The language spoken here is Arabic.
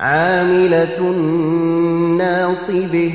عاملة ناصبه